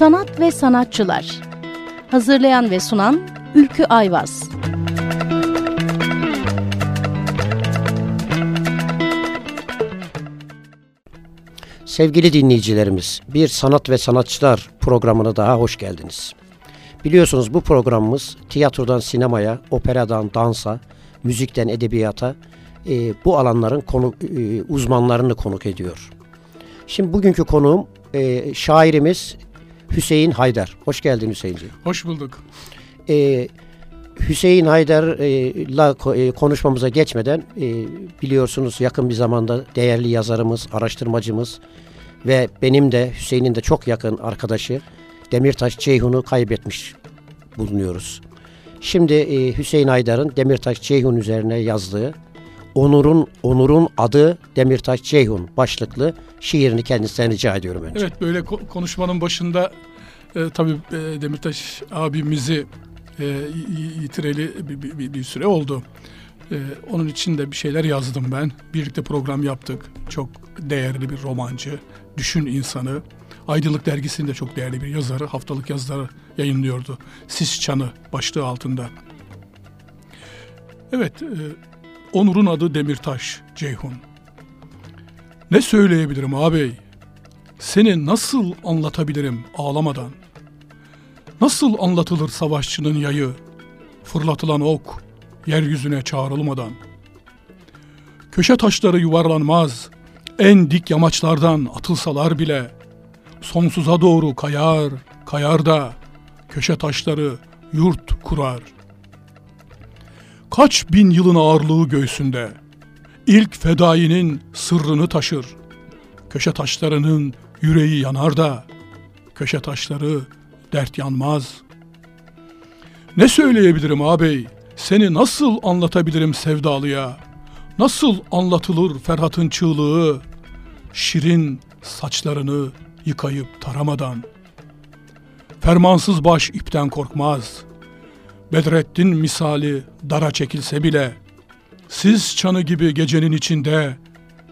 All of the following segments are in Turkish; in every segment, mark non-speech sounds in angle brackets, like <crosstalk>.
Sanat ve Sanatçılar Hazırlayan ve sunan Ülkü Ayvaz Sevgili dinleyicilerimiz, bir Sanat ve Sanatçılar programına daha hoş geldiniz. Biliyorsunuz bu programımız tiyatrodan sinemaya, operadan dansa, müzikten edebiyata e, bu alanların konu, e, uzmanlarını konuk ediyor. Şimdi bugünkü konuğum e, şairimiz Hüseyin Haydar. Hoş geldin Hüseyinci. Hoş bulduk. E, Hüseyin Haydar'la e, konuşmamıza geçmeden e, biliyorsunuz yakın bir zamanda değerli yazarımız, araştırmacımız ve benim de Hüseyin'in de çok yakın arkadaşı Demirtaş Ceyhun'u kaybetmiş bulunuyoruz. Şimdi e, Hüseyin Aydar'ın Demirtaş Ceyhun üzerine yazdığı Onur'un Onur'un adı Demirtaş Ceyhun başlıklı şiirini kendisinden rica ediyorum önce. Evet böyle konuşmanın başında e, tabii e, Demirtaş abimizi e, yitireli bir, bir, bir süre oldu. E, onun için de bir şeyler yazdım ben. Birlikte program yaptık. Çok değerli bir romancı, düşün insanı. Aydınlık Dergisi'nde çok değerli bir yazarı, haftalık yazıları yayınlıyordu. Sis Çanı başlığı altında. Evet, e, Onur'un adı Demirtaş, Ceyhun. Ne söyleyebilirim ağabey? Seni nasıl anlatabilirim ağlamadan? Nasıl anlatılır savaşçının yayı, fırlatılan ok, yeryüzüne çağrılmadan? Köşe taşları yuvarlanmaz, en dik yamaçlardan atılsalar bile, sonsuza doğru kayar, kayar da, köşe taşları yurt kurar. Kaç bin yılın ağırlığı göğsünde, ilk fedainin sırrını taşır. Köşe taşlarının yüreği yanar da, köşe taşları dert yanmaz. Ne söyleyebilirim ağabey, seni nasıl anlatabilirim sevdalıya? Nasıl anlatılır Ferhat'ın çığlığı, şirin saçlarını yıkayıp taramadan? Fermansız baş ipten korkmaz. Bedrettin misali dara çekilse bile, siz çanı gibi gecenin içinde,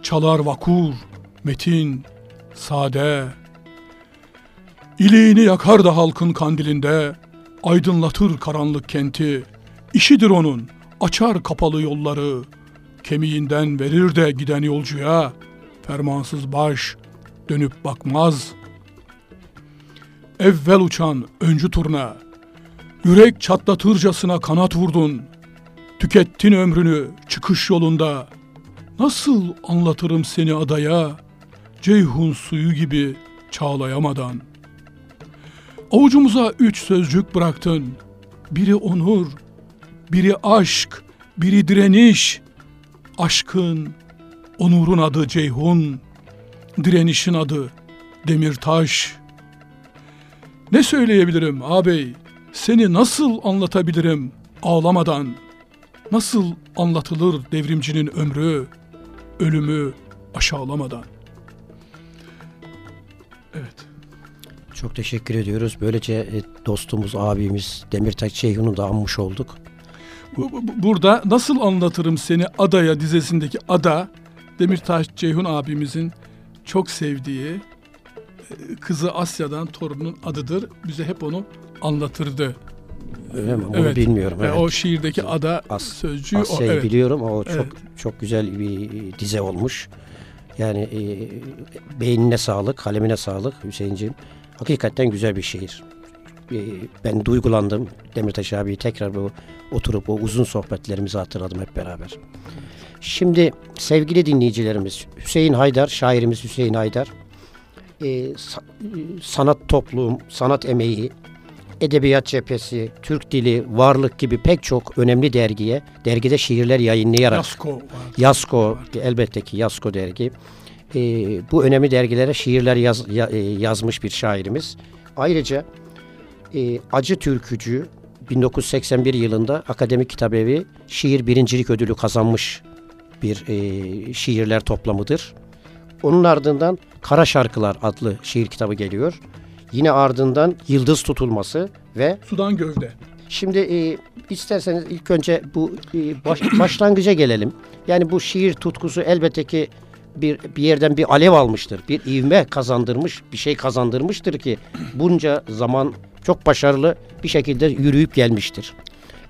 çalar vakur, metin, sade, İliğini yakar da halkın kandilinde, aydınlatır karanlık kenti. İşidir onun, açar kapalı yolları, kemiğinden verir de giden yolcuya, fermansız baş dönüp bakmaz. Evvel uçan öncü turna, yürek çatlatırcasına kanat vurdun, tükettin ömrünü çıkış yolunda, nasıl anlatırım seni adaya, Ceyhun suyu gibi çağlayamadan.'' Avucumuza üç sözcük bıraktın. Biri onur, biri aşk, biri direniş. Aşkın, onurun adı Ceyhun, direnişin adı Demirtaş. Ne söyleyebilirim ağabey? Seni nasıl anlatabilirim ağlamadan? Nasıl anlatılır devrimcinin ömrü, ölümü aşağılamadan? Evet. Çok teşekkür ediyoruz. Böylece e, dostumuz, abimiz Demirtaş Ceyhun'u da anmış olduk. Burada nasıl anlatırım seni adaya dizesindeki ada Demirtaş Ceyhun abimizin çok sevdiği e, kızı Asya'dan torunun adıdır. Bize hep onu anlatırdı. Öyle mi? Onu evet. bilmiyorum. E, evet. O şiirdeki ada As, sözcüğü Asya'yı o. Evet. biliyorum. O çok evet. çok güzel bir dize olmuş. Yani e, beynine sağlık, kalemine sağlık Hüseyin'ciğim. Hakikaten güzel bir şehir. Ee, ben duygulandım. Demirtaş abi tekrar bu oturup o uzun sohbetlerimizi hatırladım hep beraber. Şimdi sevgili dinleyicilerimiz Hüseyin Haydar, şairimiz Hüseyin Haydar e, sanat toplum, sanat emeği, edebiyat cephesi, Türk dili, varlık gibi pek çok önemli dergiye, dergide şiirler yayınlayarak Yasko, Yasko elbette ki Yasko dergi e, bu önemli dergilere şiirler yaz, ya, e, yazmış bir şairimiz. Ayrıca e, Acı Türkücü 1981 yılında Akademik Kitabevi Şiir Birincilik Ödülü kazanmış bir e, şiirler toplamıdır. Onun ardından Kara Şarkılar adlı şiir kitabı geliyor. Yine ardından Yıldız Tutulması ve Sudan Gövde. Şimdi e, isterseniz ilk önce bu e, baş, <clears throat> başlangıca gelelim. Yani bu şiir tutkusu elbette ki bir bir yerden bir alev almıştır. Bir ivme kazandırmış, bir şey kazandırmıştır ki bunca zaman çok başarılı bir şekilde yürüyüp gelmiştir.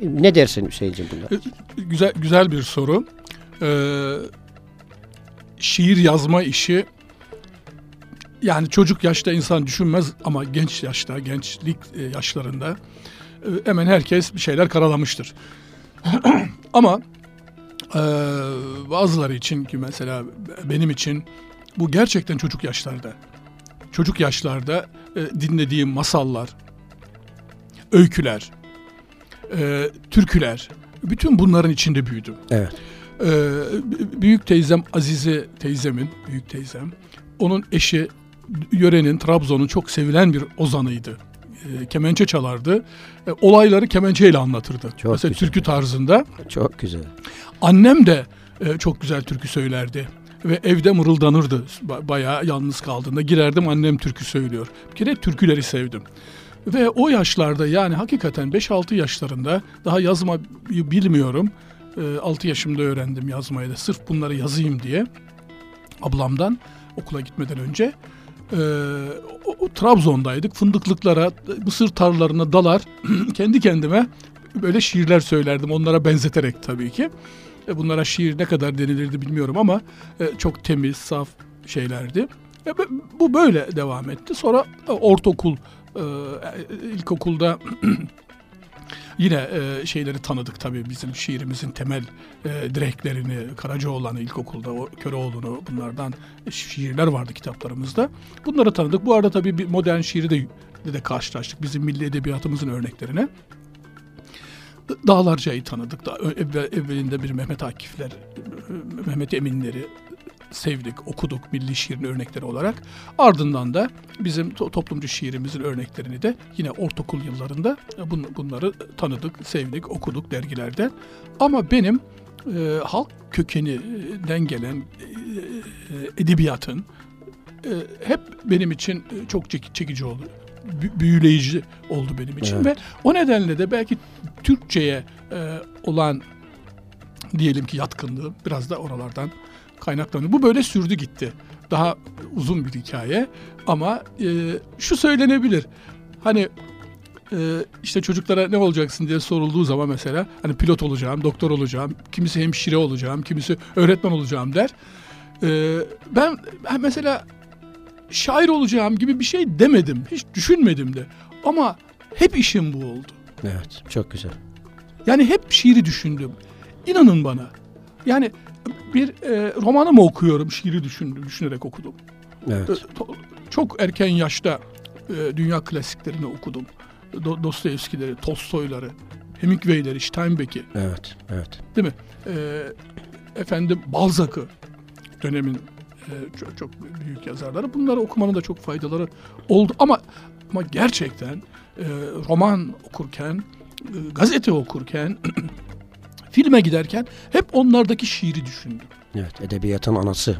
Ne dersin Hüseyin'ciğim bunda? Güzel güzel bir soru. Ee, şiir yazma işi yani çocuk yaşta insan düşünmez ama genç yaşta, gençlik e, yaşlarında e, hemen herkes bir şeyler karalamıştır. <clears throat> ama e, bazıları için ki mesela benim için bu gerçekten çocuk yaşlarda. Çocuk yaşlarda e, dinlediğim masallar, öyküler, e, türküler, bütün bunların içinde büyüdüm. Evet. E, büyük teyzem Azize teyzemin, büyük teyzem, onun eşi yörenin, Trabzon'un çok sevilen bir ozanıydı. E, kemençe çalardı. E, olayları kemençeyle anlatırdı. Çok Mesela güzel. türkü tarzında. Çok güzel. Annem de e, çok güzel türkü söylerdi. Ve evde mırıldanırdı. Ba- bayağı yalnız kaldığında. Girerdim annem türkü söylüyor. Bir kere türküleri sevdim. Ve o yaşlarda yani hakikaten 5-6 yaşlarında daha yazmayı bilmiyorum. E, 6 yaşımda öğrendim yazmayı da sırf bunları yazayım diye. Ablamdan okula gitmeden önce. E, Trabzon'daydık. Fındıklıklara, mısır tarlalarına dalar <clears throat> kendi kendime böyle şiirler söylerdim. Onlara benzeterek tabii ki. E, bunlara şiir ne kadar denilirdi bilmiyorum ama e, çok temiz, saf şeylerdi. E, bu- böyle devam etti. Sonra e, ortaokul, e, ilkokulda <clears throat> yine e, şeyleri tanıdık tabii bizim şiirimizin temel e, direklerini, Karacaoğlan'ı ilkokulda, o Köroğlu'nu bunlardan şiirler vardı kitaplarımızda. Bunları tanıdık. Bu arada tabii bir modern şiiri de, de, de karşılaştık bizim milli edebiyatımızın örneklerine. Dağlarca'yı tanıdık. Da, evvel, evvelinde bir Mehmet Akifler, Mehmet Eminleri sevdik, okuduk milli şiirin örnekleri olarak. Ardından da bizim to- toplumcu şiirimizin örneklerini de yine ortaokul yıllarında bun- bunları tanıdık, sevdik, okuduk dergilerde. Ama benim e, halk kökeninden gelen e, e, edebiyatın e, hep benim için e, çok çek- çekici oldu. Bü- büyüleyici oldu benim için Evet. ve o nedenle de belki Türkçe'ye e, olan diyelim ki yatkınlığı biraz da oralardan kaynaklanıyor. Bu böyle sürdü gitti. Daha uzun bir hikaye ama e, şu söylenebilir. Hani e, işte çocuklara ne olacaksın diye sorulduğu zaman mesela hani pilot olacağım, doktor olacağım, kimisi hemşire olacağım, kimisi öğretmen olacağım der. E, ben, ben mesela şair olacağım gibi bir şey demedim. Hiç düşünmedim de. Ama hep işim bu oldu. Evet. Çok güzel. Yani hep şiiri düşündüm. İnanın bana. Yani bir e, romanı mı okuyorum şiiri düşündüm, düşünerek okudum. Evet. E, çok erken yaşta e, dünya klasiklerini okudum. Do- Dostoyevskileri, Tolstoyları, Hemingway'leri, Steinbeck'i, Evet. Evet. değil mi? E, efendim Balzac'ı dönemin e, çok, çok büyük yazarları. Bunları okumanın da çok faydaları oldu. Ama ama gerçekten e, roman okurken, e, gazete okurken, <clears throat> filme giderken hep onlardaki şiiri düşündüm. Evet. Edebiyatın anası.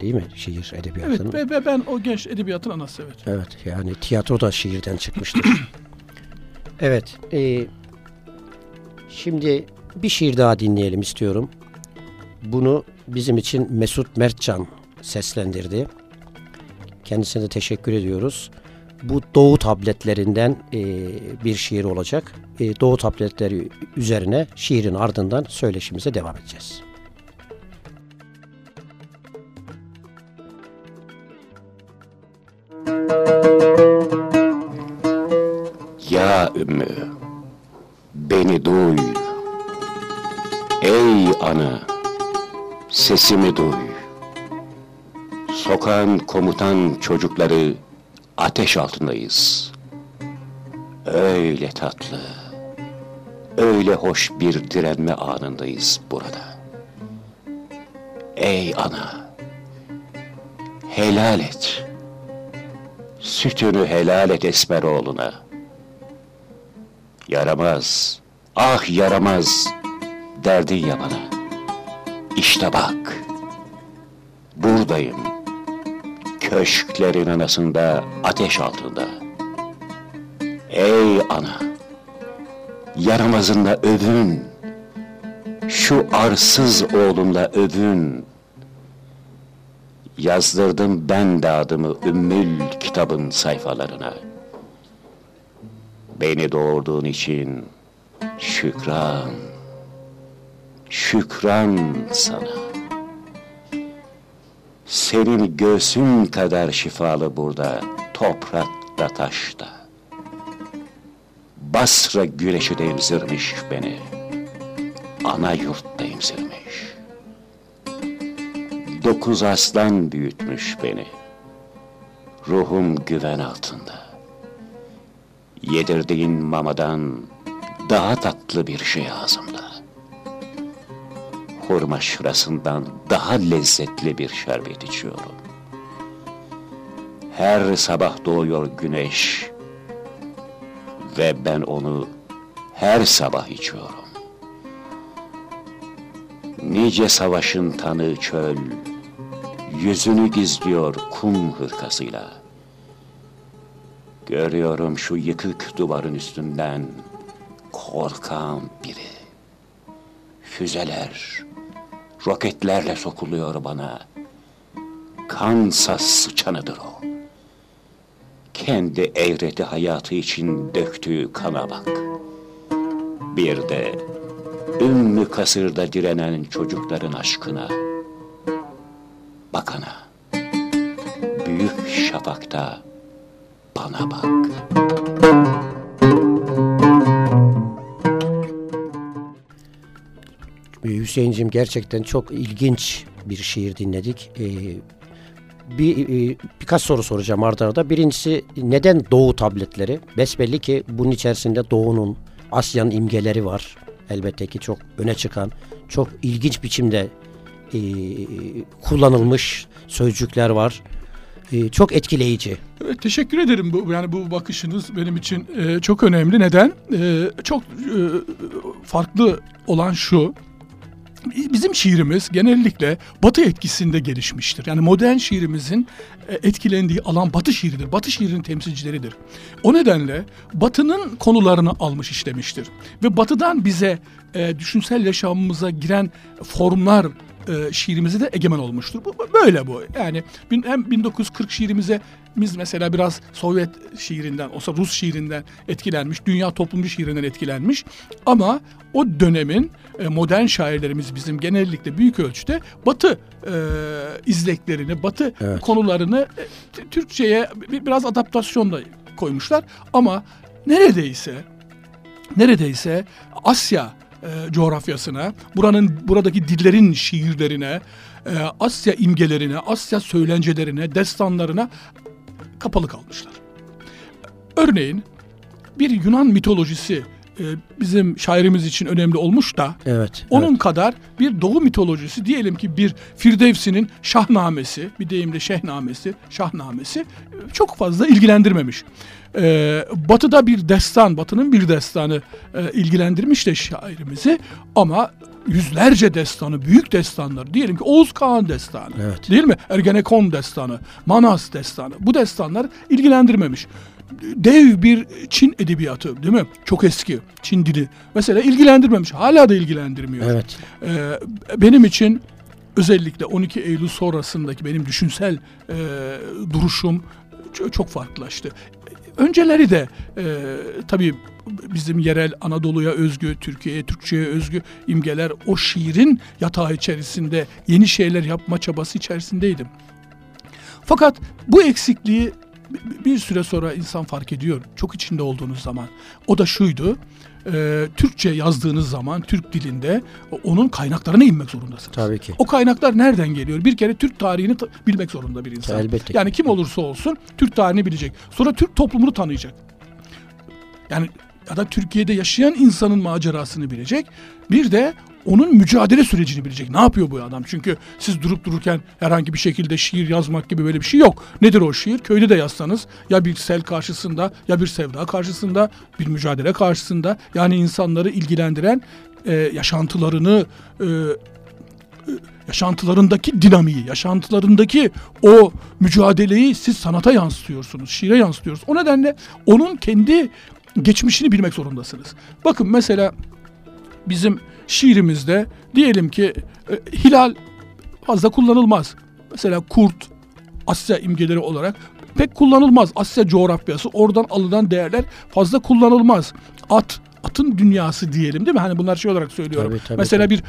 Değil mi? Şiir Evet edebiyatının. ve, ve ben o genç edebiyatın anası evet. Evet yani tiyatro da şiirden çıkmıştır. <clears throat> evet. e, şimdi bir şiir daha dinleyelim istiyorum. Bunu bizim için Mesut Mertcan seslendirdi. Kendisine de teşekkür ediyoruz. Bu Doğu tabletlerinden e, bir şiir olacak. E, Doğu tabletleri üzerine şiirin ardından söyleşimize devam edeceğiz. Ya Ümmü, beni duy. Ey ana, sesimi duy. Sokağın komutan çocukları ateş altındayız. Öyle tatlı, öyle hoş bir direnme anındayız burada. Ey ana, helal et. Sütünü helal et Esmeroğlu'na. Yaramaz, ah yaramaz derdin ya bana. İşte bak, buradayım. Köşklerin anasında ateş altında. Ey ana, yaramazınla övün. Şu arsız oğlumla övün. Yazdırdım ben de adımı Ümmül kitabın sayfalarına. Beni doğurduğun için şükran, şükran sana. Senin göğsün kadar şifalı burada, toprakta taşta. Basra güneşi de emzirmiş beni. Ana yurtta emzirmiş. Dokuz aslan büyütmüş beni. Ruhum güven altında. Yedirdiğin mamadan daha tatlı bir şey ağzımda. Hurma şırasından daha lezzetli bir şerbet içiyorum. Her sabah doğuyor güneş ve ben onu her sabah içiyorum. Nice savaşın tanığı çöl, yüzünü gizliyor kum hırkasıyla. Görüyorum şu yıkık duvarın üstünden korkan biri. Füzeler, roketlerle sokuluyor bana. Kansas sıçanıdır o. Kendi evreti hayatı için döktüğü kana bak. Bir de Ümmü kasırda direnen çocukların aşkına. Bakana. Büyük şafakta bana bak. Hüseyin'cim gerçekten çok ilginç bir şiir dinledik. Ee, bir e, birkaç soru soracağım arda arda. Birincisi neden Doğu tabletleri? Besbelli ki bunun içerisinde Doğu'nun, Asya'nın imgeleri var. Elbette ki çok öne çıkan, çok ilginç biçimde e, kullanılmış sözcükler var. E, çok etkileyici. Evet, teşekkür ederim bu yani bu bakışınız benim için e, çok önemli. Neden? E, çok e, farklı olan şu. Bizim şiirimiz genellikle Batı etkisinde gelişmiştir. Yani modern şiirimizin e, etkilendiği alan Batı şiiridir. Batı şiirinin temsilcileridir. O nedenle Batı'nın konularını almış işlemiştir. Ve Batı'dan bize e, düşünsel yaşamımıza giren formlar e, şiirimize de egemen olmuştur. Bu böyle bu. Yani hem 1940 şiirimize biz mesela biraz Sovyet şiirinden, olsa Rus şiirinden etkilenmiş, dünya toplumcu şiirinden etkilenmiş. Ama o dönemin modern şairlerimiz bizim genellikle büyük ölçüde Batı e, izleklerini, Batı evet. konularını e, Türkçe'ye biraz adaptasyonla koymuşlar. Ama neredeyse neredeyse Asya e, coğrafyasına, buranın buradaki dillerin şiirlerine, e, Asya imgelerine, Asya söylencelerine, destanlarına kapalı kalmışlar. Örneğin bir Yunan mitolojisi e, bizim şairimiz için önemli olmuş da evet, onun evet. kadar bir doğu mitolojisi diyelim ki bir Firdevsi'nin şahnamesi bir deyimle şehnamesi şahnamesi e, çok fazla ilgilendirmemiş. Ee, batı'da bir destan, Batı'nın bir destanı e, ilgilendirmiş de şairimizi ama yüzlerce destanı, büyük destanlar diyelim ki Oğuz Kağan destanı evet. değil mi? Ergenekon destanı, Manas destanı bu destanlar ilgilendirmemiş dev bir Çin edebiyatı değil mi? Çok eski Çin dili. Mesela ilgilendirmemiş. Hala da ilgilendirmiyor. Evet. Ee, benim için özellikle 12 Eylül sonrasındaki benim düşünsel e, duruşum çok farklılaştı. Önceleri de e, tabii bizim yerel Anadolu'ya özgü, Türkiye'ye, Türkçe'ye özgü imgeler o şiirin yatağı içerisinde yeni şeyler yapma çabası içerisindeydim. Fakat bu eksikliği bir süre sonra insan fark ediyor çok içinde olduğunuz zaman. O da şuydu. E, Türkçe yazdığınız zaman Türk dilinde onun kaynaklarına inmek zorundasınız. Tabii ki. O kaynaklar nereden geliyor? Bir kere Türk tarihini bilmek zorunda bir insan. Elbette. Yani kim olursa olsun Türk tarihini bilecek. Sonra Türk toplumunu tanıyacak. Yani ya da Türkiye'de yaşayan insanın macerasını bilecek. Bir de onun mücadele sürecini bilecek. Ne yapıyor bu adam? Çünkü siz durup dururken herhangi bir şekilde şiir yazmak gibi böyle bir şey yok. Nedir o şiir? Köyde de yazsanız ya bir sel karşısında ya bir sevda karşısında bir mücadele karşısında yani insanları ilgilendiren e, yaşantılarını e, e yaşantılarındaki dinamiği, yaşantılarındaki o mücadeleyi siz sanata yansıtıyorsunuz, şiire yansıtıyorsunuz. O nedenle onun kendi geçmişini bilmek zorundasınız. Bakın mesela bizim şiirimizde diyelim ki e, hilal fazla kullanılmaz. Mesela kurt, Asya imgeleri olarak pek kullanılmaz. Asya coğrafyası oradan alınan değerler fazla kullanılmaz. At, atın dünyası diyelim değil mi? Hani bunlar şey olarak söylüyorum. Tabii, tabii, Mesela tabii. bir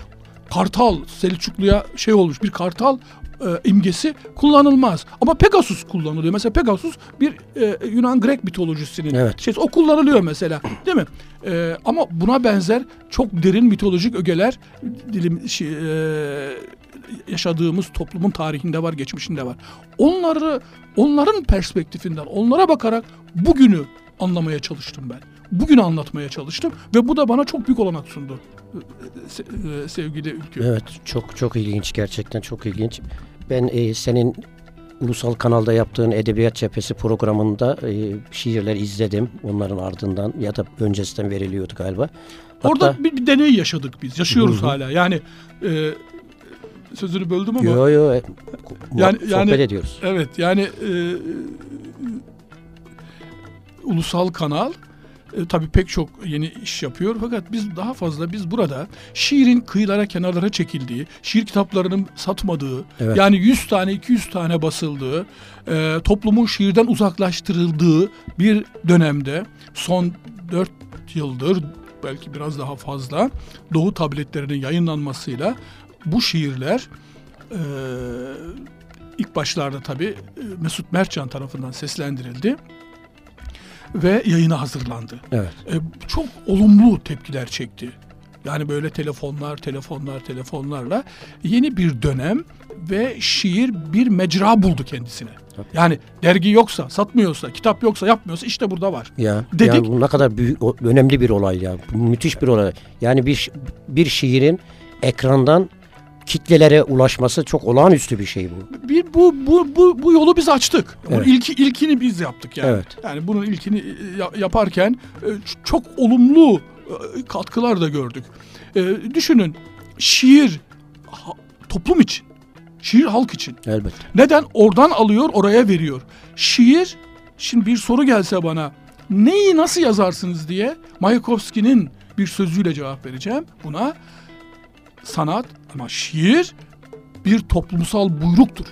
kartal Selçuklu'ya şey olmuş bir kartal e, imgesi kullanılmaz. Ama Pegasus kullanılıyor. Mesela Pegasus bir e, Yunan Grek mitolojisinin Evet. şeysi. O kullanılıyor mesela. Değil mi? E, ama buna benzer çok derin mitolojik ögeler dilim şey, e, yaşadığımız toplumun tarihinde var, geçmişinde var. Onları onların perspektifinden, onlara bakarak bugünü anlamaya çalıştım ben. Bugünü anlatmaya çalıştım ve bu da bana çok büyük olanak sundu. e, se- Sevgili Ülkü. Evet çok çok ilginç gerçekten çok ilginç. Ben e, senin ulusal kanalda yaptığın Edebiyat Cephesi programında e, şiirler izledim. Onların ardından ya da öncesinden veriliyordu galiba. Hatta, Orada bir, bir deney yaşadık biz. Yaşıyoruz Hı hı. hala. Yani e, sözünü böldüm ama. yo yo e, Yani- sohbet yani- ediyoruz. Evet yani e, ulusal kanal e, tabii pek çok yeni iş yapıyor. Fakat biz daha fazla biz burada şiirin kıyılara kenarlara çekildiği, şiir kitaplarının satmadığı, Evet. yani 100 tane 200 tane basıldığı, e, toplumun şiirden uzaklaştırıldığı bir dönemde son 4 yıldır belki biraz daha fazla Doğu tabletlerinin yayınlanmasıyla bu şiirler e, ilk başlarda tabii e, Mesut Mertcan tarafından seslendirildi ve yayına hazırlandı. Evet. E, çok olumlu tepkiler çekti. Yani böyle telefonlar, telefonlar, telefonlarla yeni bir dönem ve şiir bir mecra buldu kendisine. Yani dergi yoksa, satmıyorsa, kitap yoksa, yapmıyorsa işte burada var. Ya, Dedik- yani bu ne kadar büyük, önemli bir olay ya. Müthiş bir olay. Yani bir bir şiirin ekrandan kitlelere ulaşması çok olağanüstü bir şey bu. Bir bu bu bu bu yolu biz açtık. Evet. ilki ilkini biz yaptık yani. Evet. Yani bunun ilkini e, ya- yaparken e, çok olumlu e, katkılar da gördük. Düşünün şiir toplum için, şiir halk için. Elbette. Neden? Oradan alıyor, oraya veriyor. Şiir, şimdi bir soru gelse bana, neyi nasıl yazarsınız diye Mayakovski'nin bir sözüyle cevap vereceğim. Buna sanat ama şiir bir toplumsal buyruktur.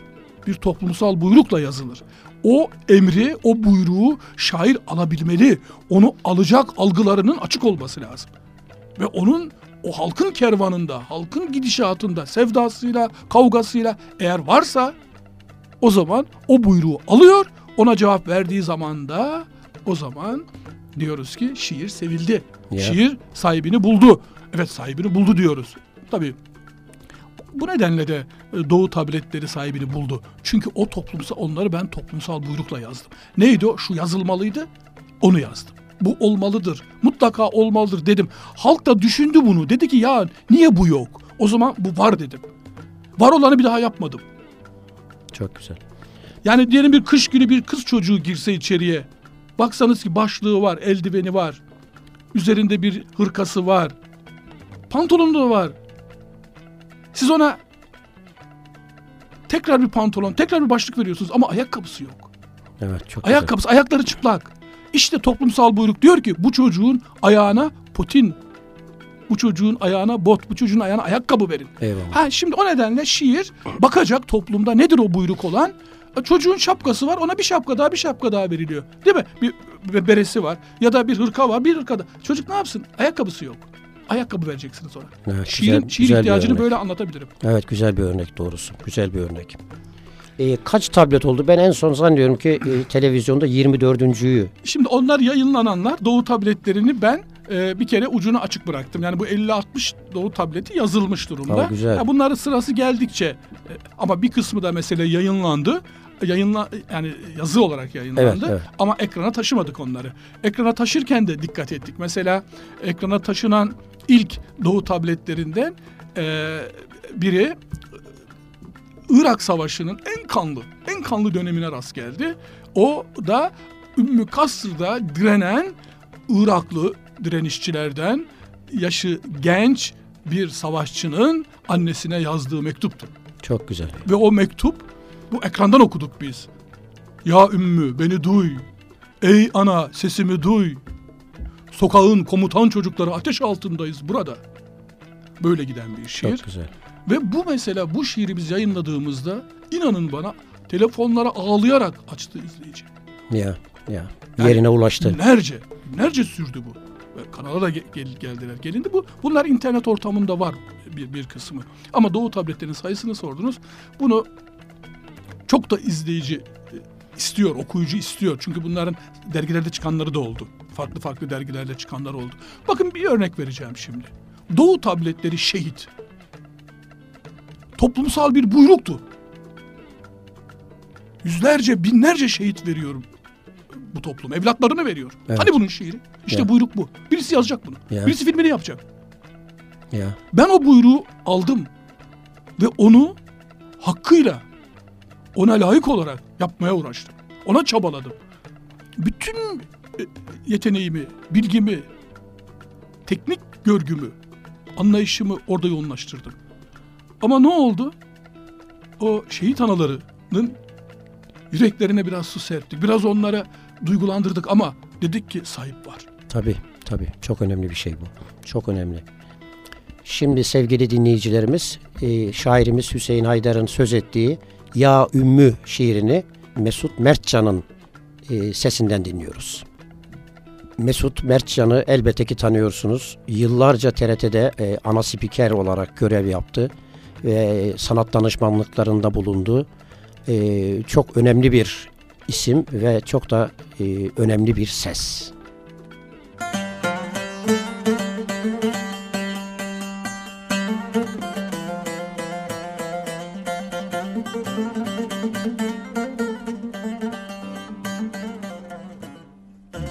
Bir toplumsal buyrukla yazılır. O emri, o buyruğu şair alabilmeli. Onu alacak algılarının açık olması lazım. Ve onun o halkın kervanında, halkın gidişatında, sevdasıyla, kavgasıyla eğer varsa o zaman o buyruğu alıyor. Ona cevap verdiği zaman da o zaman diyoruz ki şiir sevildi. Ya. Şiir sahibini buldu. Evet sahibini buldu diyoruz. Tabii bu nedenle de e, Doğu tabletleri sahibini buldu. Çünkü o toplumsal onları ben toplumsal buyrukla yazdım. Neydi o? Şu yazılmalıydı. Onu yazdım. Bu olmalıdır. Mutlaka olmalıdır dedim. Halk da düşündü bunu. Dedi ki ya niye bu yok? O zaman bu var dedim. Var olanı bir daha yapmadım. Çok güzel. Yani diyelim bir kış günü bir kız çocuğu girse içeriye. Baksanız ki başlığı var, eldiveni var. Üzerinde bir hırkası var. Pantolonu da var. Siz ona tekrar bir pantolon, tekrar bir başlık veriyorsunuz ama ayakkabısı yok. Evet çok güzel. Ayakkabısı, ayakları çıplak. İşte toplumsal buyruk diyor ki bu çocuğun ayağına potin, bu çocuğun ayağına bot, bu çocuğun ayağına ayakkabı verin. Eyvallah. Ha şimdi o nedenle şiir bakacak toplumda nedir o buyruk olan? E, Çocuğun şapkası var ona bir şapka daha bir şapka daha veriliyor. Değil mi? Bir be- beresi var ya da bir hırka var bir hırka da. Çocuk ne yapsın? Ayakkabısı yok. Ayakkabı vereceksiniz ona. Evet, Şiirin, güzel- şiir güzel ihtiyacını böyle anlatabilirim. Evet güzel bir örnek doğrusu. Güzel bir örnek. Ee, kaç tablet oldu? Ben en son zannediyorum ki e, televizyonda 24.'yü. Şimdi onlar yayınlananlar Doğu tabletlerini ben e, bir kere ucunu açık bıraktım. Yani bu 50-60 Doğu tableti yazılmış durumda. Aa, güzel. Ha, bunların sırası geldikçe e, ama bir kısmı da mesela yayınlandı. Yayınla yani yazı olarak yayınlandı. Evet, evet. Ama ekrana taşımadık onları. Ekrana taşırken de dikkat ettik. Mesela ekrana taşınan ilk Doğu tabletlerinden e, biri Irak Savaşı'nın en kanlı, en kanlı dönemine rast geldi. O da Ümmü Kasr'da direnen Iraklı direnişçilerden yaşı genç bir savaşçının annesine yazdığı mektuptu. Çok güzel. Ve o mektup bu ekrandan okuduk biz. Ya Ümmü beni duy. Ey ana sesimi duy. Sokağın komutan çocukları ateş altındayız burada. Böyle giden bir şiir. Çok güzel. Ve bu mesela bu şiiri biz yayınladığımızda inanın bana telefonlara ağlayarak açtı izleyici. Ya ya yerine ulaştı. Binlerce, binlerce sürdü bu. Kanala da gel- gel- geldiler. Gelindi bu. Bunlar internet ortamında var bir, bir kısmı. Ama Doğu tabletlerinin sayısını sordunuz. Bunu çok da izleyici e, istiyor, okuyucu istiyor. Çünkü bunların dergilerde çıkanları da oldu. Farklı farklı dergilerde çıkanlar oldu. Bakın bir örnek vereceğim şimdi. Doğu tabletleri şehit. Toplumsal bir buyruktu. Yüzlerce, binlerce şehit veriyorum bu toplum. Evlatlarını veriyor. Evet. Hani bunun şiiri? İşte Ya. buyruk bu. Birisi yazacak bunu. Ya. Birisi filmini yapacak. Ya Ben o buyruğu aldım ve onu hakkıyla ona layık olarak yapmaya uğraştım. Ona çabaladım. Bütün yeteneğimi, bilgimi, teknik görgümü, anlayışımı orada yoğunlaştırdım. Ama ne oldu? O şehit analarının yüreklerine biraz su serptik. Biraz onlara duygulandırdık ama dedik ki sahip var. tabii tabii çok önemli bir şey bu. Çok önemli. Şimdi sevgili dinleyicilerimiz e, şairimiz Hüseyin Haydar'ın söz ettiği Ya Ümmü şiirini Mesut Mertcan'ın e, sesinden dinliyoruz. Mesut Mertcan'ı elbette ki tanıyorsunuz. Yıllarca TRT'de e, ana spiker olarak görev yaptı ve sanat danışmanlıklarında bulundu. E, çok önemli bir isim ve çok da e, önemli bir ses.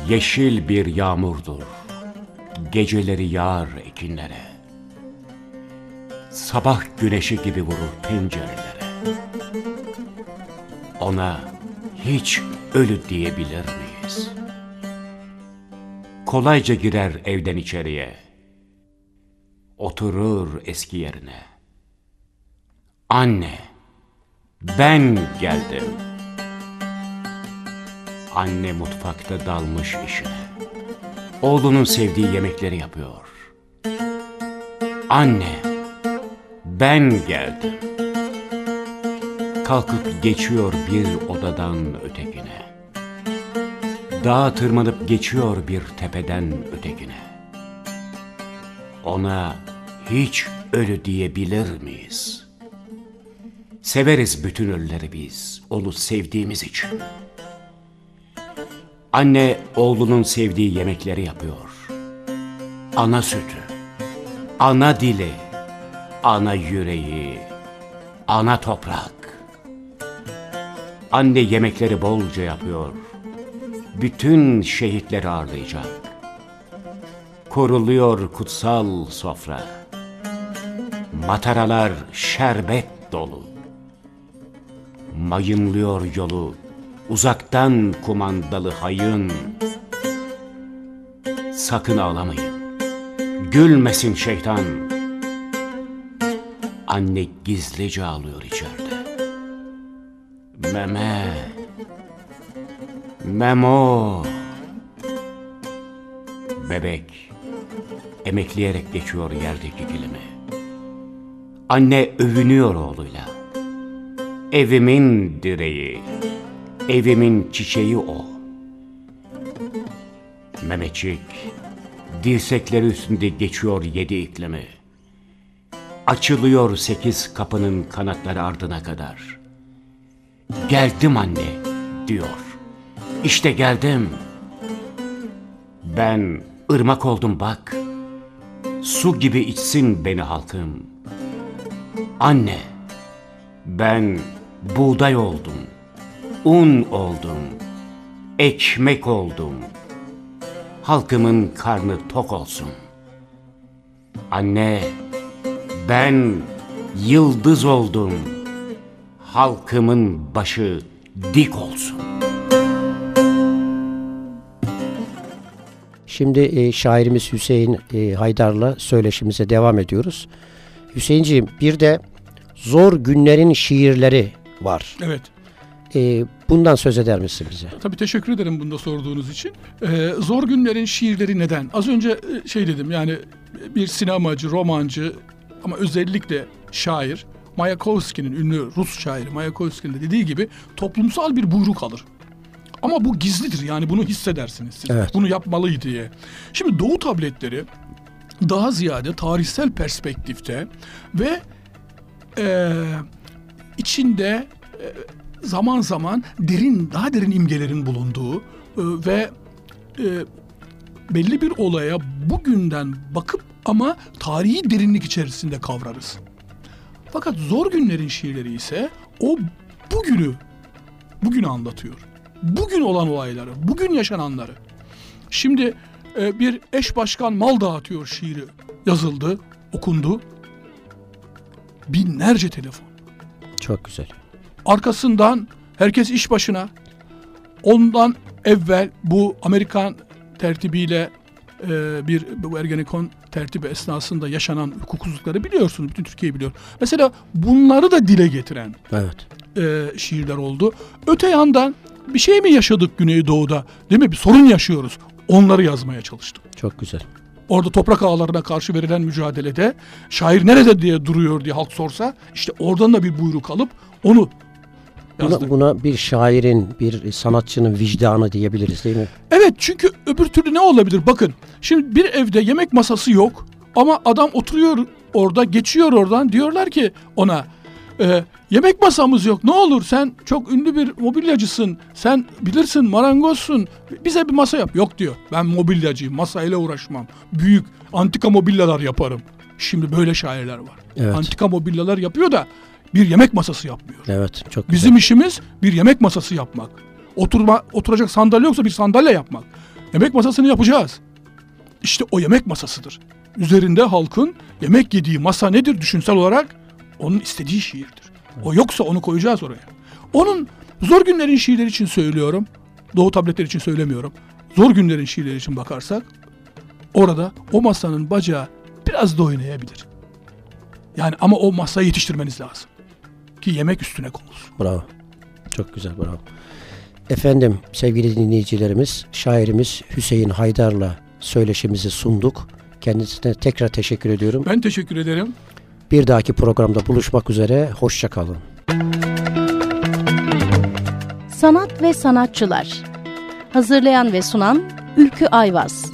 Yeşil bir yağmurdur. Geceleri yağar ekinlere. Sabah güneşi gibi vurur pencerelere. Ona hiç ölü diyebilir miyiz? Kolayca girer evden içeriye. Oturur eski yerine. Anne, ben geldim. Anne mutfakta dalmış işine. Oğlunun sevdiği yemekleri yapıyor. Anne, ben geldim. Kalkıp geçiyor bir odadan ötekine. Dağa tırmanıp geçiyor bir tepeden ötekine. Ona hiç ölü diyebilir miyiz? Severiz bütün ölüleri biz, onu sevdiğimiz için. Anne oğlunun sevdiği yemekleri yapıyor. Ana sütü, ana dili, ana yüreği, ana toprak. Anne yemekleri bolca yapıyor. Bütün şehitleri ağırlayacak. Kuruluyor kutsal sofra. Mataralar şerbet dolu. Mayınlıyor yolu uzaktan kumandalı hayın. Sakın ağlamayın. Gülmesin şeytan. Anne gizlice ağlıyor içeride. Meme. Memo. Bebek emekleyerek geçiyor yerdeki kilimi. Anne övünüyor oğluyla. Evimin direği, evimin çiçeği o. Mehmetçik, dirsekleri üstünde geçiyor yedi iklimi. Açılıyor sekiz kapının kanatları ardına kadar. Geldim anne, diyor. İşte geldim. Ben ırmak oldum bak. Su gibi içsin beni halkım. Anne, ben buğday oldum. Un oldum. Ekmek oldum. Halkımın karnı tok olsun. Anne, ben yıldız oldum. Halkımın başı dik olsun. Şimdi e, şairimiz Hüseyin e, Haydar'la söyleşimize devam ediyoruz. Hüseyinciğim bir de Zor Günlerin Şiirleri var. Evet. E, bundan söz eder misin bize? Tabii teşekkür ederim bunda sorduğunuz için. Ee, zor günlerin şiirleri neden? Az önce e, şey dedim yani bir sinemacı, romancı ama özellikle şair Mayakovski'nin ünlü Rus şairi Mayakovski'nin de dediği gibi toplumsal bir buyruk alır. Ama bu gizlidir yani bunu hissedersiniz siz. Evet. Bunu yapmalıydı diye. Şimdi Doğu tabletleri daha ziyade tarihsel perspektifte ve eee, içinde eee, zaman zaman derin daha derin imgelerin bulunduğu eee, ve eee, belli bir olaya bugünden bakıp ama tarihi derinlik içerisinde kavrarız. Fakat zor günlerin şiirleri ise o bugünü bugünü anlatıyor. Bugün olan olayları, bugün yaşananları. Şimdi e, bir eş başkan mal dağıtıyor şiiri yazıldı, okundu. Binlerce telefon. Çok güzel. Arkasından herkes iş başına. Ondan evvel bu Amerikan tertibiyle e, bir bu Ergenekon tertibi esnasında yaşanan hukuksuzlukları biliyorsunuz. Bütün Türkiye biliyor. Mesela bunları da dile getiren Evet. e, şiirler oldu. Öte yandan bir şey mi yaşadık Güneydoğu'da? Değil mi? Bir sorun yaşıyoruz. Onları yazmaya çalıştım. Çok güzel. Orada toprak ağlarına karşı verilen mücadelede şair nerede diye duruyor diye halk sorsa işte oradan da bir buyruk alıp onu. Buna, buna bir şairin, bir sanatçının vicdanı diyebiliriz değil mi? Evet çünkü öbür türlü ne olabilir? Bakın şimdi bir evde yemek masası yok ama adam oturuyor orada geçiyor oradan diyorlar ki ona "E, yemek masamız yok ne olur sen çok ünlü bir mobilyacısın sen bilirsin marangozsun bize bir masa yap. Yok diyor ben mobilyacıyım masayla uğraşmam büyük antika mobilyalar yaparım. Şimdi böyle şairler var. Evet. Antika mobilyalar yapıyor da bir yemek masası yapmıyor. Evet. Çok güzel. Bizim işimiz bir yemek masası yapmak. Oturma oturacak sandalye yoksa bir sandalye yapmak. Yemek masasını yapacağız. İşte o yemek masasıdır. Üzerinde halkın yemek yediği masa nedir düşünsel olarak? Onun istediği şiirdir. O yoksa onu koyacağız oraya. Onun zor günlerin şiirleri için söylüyorum. Doğu tabletleri için söylemiyorum. Zor günlerin şiirleri için bakarsak orada o masanın bacağı biraz da oynayabilir. Yani ama o masayı yetiştirmeniz lazım. Ki yemek üstüne konulsun. Bravo. Çok güzel bravo. Efendim sevgili dinleyicilerimiz şairimiz Hüseyin Haydar'la söyleşimizi sunduk. Kendisine tekrar teşekkür ediyorum. Ben teşekkür ederim. Bir dahaki programda buluşmak üzere. Hoşça kalın. Sanat ve sanatçılar. Hazırlayan ve sunan Ülkü Ayvaz.